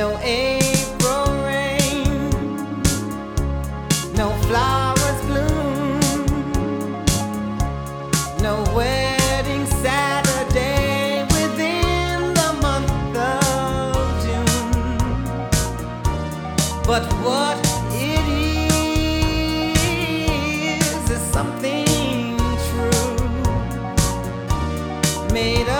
No April rain, no flowers bloom, no wedding Saturday within the month of June. But what it is is something true, made up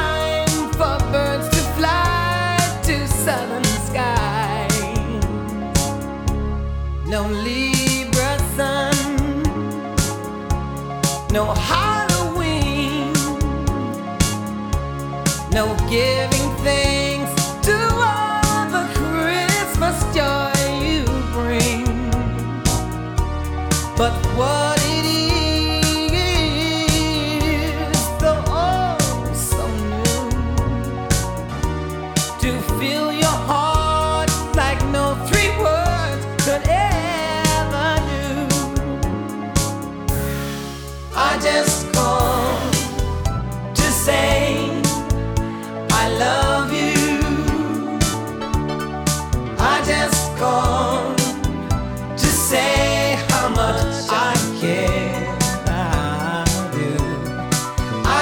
no Halloween, no giving thanks